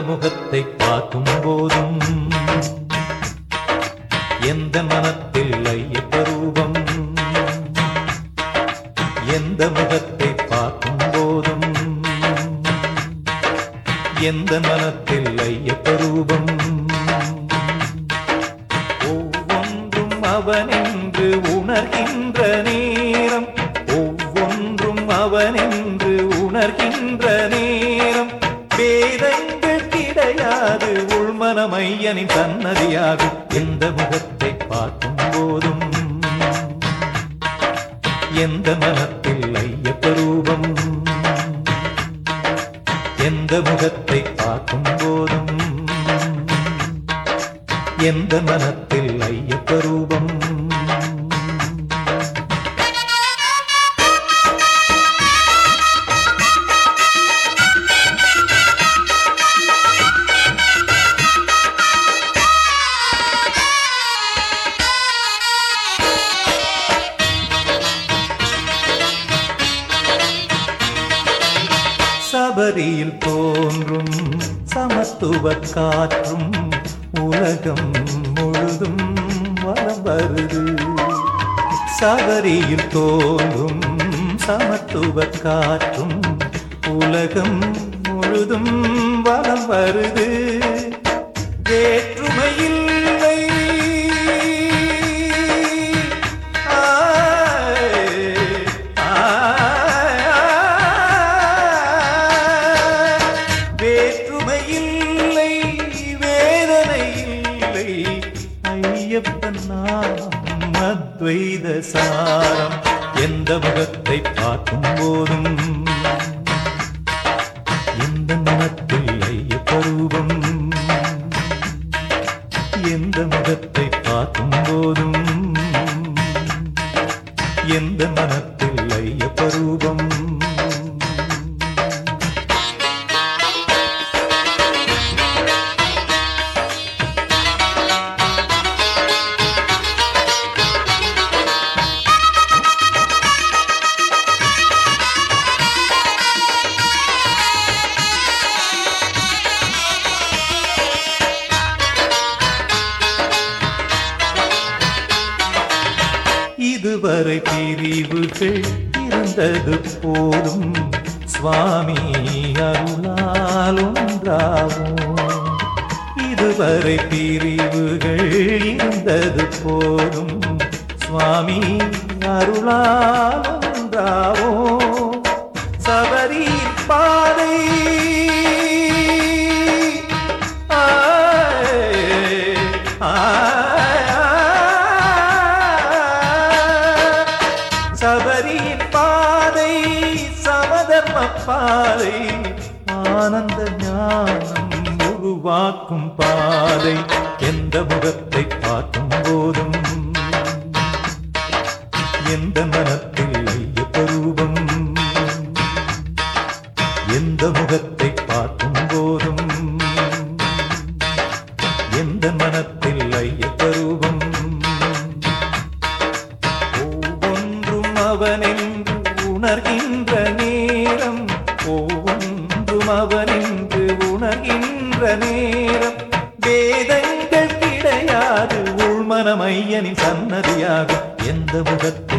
முகத்தை பார்க்கும் போதும் எந்த மனத்தில் ஐயப்பரூபம் எந்த முகத்தை பார்க்கும் போதும் எந்த மனத்தில் ஐயப்பரூபம் ஒவ்வொன்றும் அவனென்று உணர்கின்ற நேரம் ஒவ்வொன்றும் அவனென்று உணர்கின்ற நேரம் வேதை உள்மனமையனின் சன்னதியாகும் எந்த முகத்தை பார்க்கும் போதும்? எந்த மனத்தில் ஐயப்ப ரூபம்? எந்த முகத்தை பார்க்கும் போதும்? எந்த மனத்தில் ஐயப்ப ரூபம்? சபரியில் தோன்றும் சமத்துவ காற்றும் உலகம் முழுதும் வலம் வருது. சபரியில் தோன்றும் சமத்துவ காற்றும் உலகம் முழுதும் வலம் வருது. வேற்றுமையில் இல்லை வேதனை இல்லை ஐயப்பன் அத்வைத சாரம் எந்த முகத்தை பார்க்கும் போதும். எந்த மனத்தில் ஐயப்பரூபம் எந்த முகத்தை பார்க்கும் போதும். எந்த மனத்தில் ஐயப்பரூபம் இதுவரை பிரிவுகள் இருந்தது போதும் சுவாமி அருளால் ஒன்றாகும். இதுவரை பிரிவுகள் இருந்தது போதும் சுவாமி அருளால் ஒன்றாகும். சபரி பாதை. ஆ. பாதை ஆனந்த ஞானம் உருவாக்கும் பாதை. எந்த முகத்தை பார்க்கும் போதும்? எந்த மனத்தில் எப்பரூபம் எந்த முகத்தை பார்க்கும் போதும்? எந்த மனத்தில் ஐயப்பரூபம் ஒவ்வொன்றும் அவனென்று உணர்கின்ற நேரம் ஒவ்வொன்றும் அவனின்று உணர்கின்ற நேரம். வேதங்கள் கிடையாது உள்மனமையனின் சன்னதியாகும். எந்த முகத்தில்